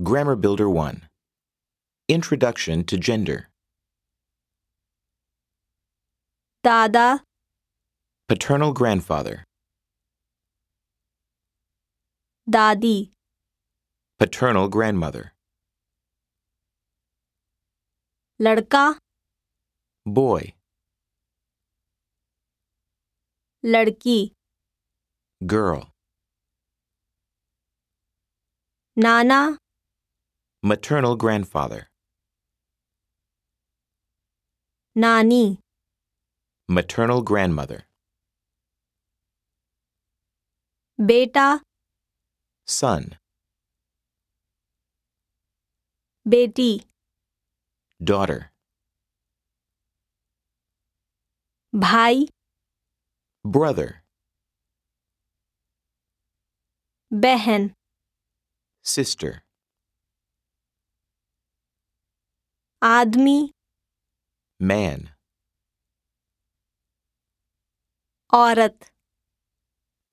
Grammar Builder 1 Introduction to Gender. Dada. Paternal Grandfather. Dadi Paternal Grandmother. Larka, Boy. Larki, Girl. Nana maternal grandfather. Nani. Maternal grandmother. Beta. Son. Beti. Daughter. Bhai. Brother. Behen. Sister. आदमी Man औरत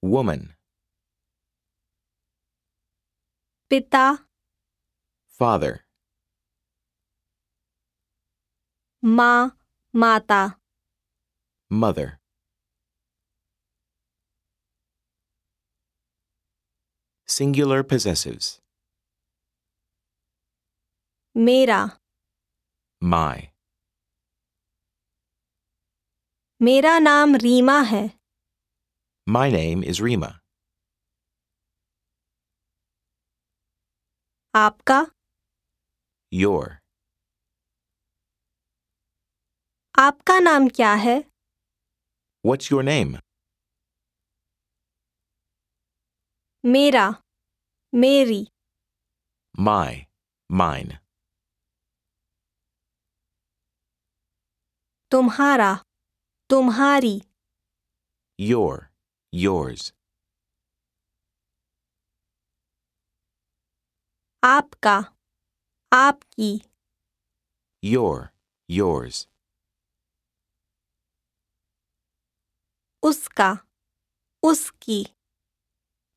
Woman पिता Father माँ माता Mother Singular Possessives मेरा My मेरा नाम रीमा है My name is Rima आपका Your आपका नाम क्या है What's your name? मेरा मेरी My Mine तुम्हारा तुम्हारी Your Yours आपका आपकी Your Yours उसका उसकी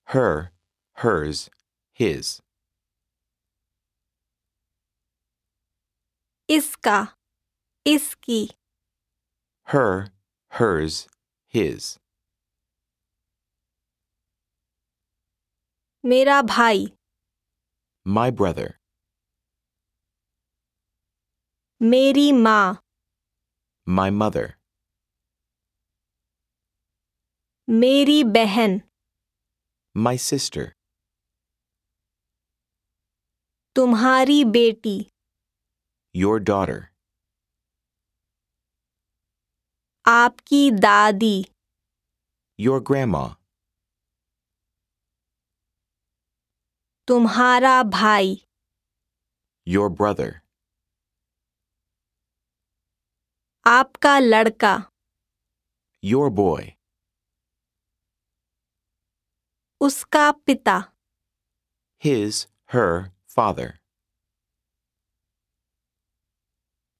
Her Hers His इसका इसकी Her Hers His मेरा भाई My brother मेरी माँ My mother मेरी बहन My sister तुम्हारी बेटी Your daughter आपकी दादी। योर ग्रैमा तुम्हारा भाई। योर ब्रदर आपका लड़का। योर बॉय उसका पिता। हिज हर फादर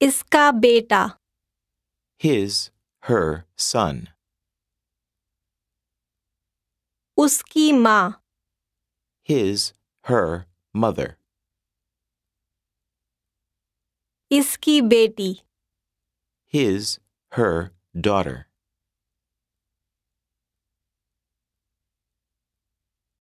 इसका बेटा। His Her son उसकी माँ His Her mother इसकी बेटी His Her daughter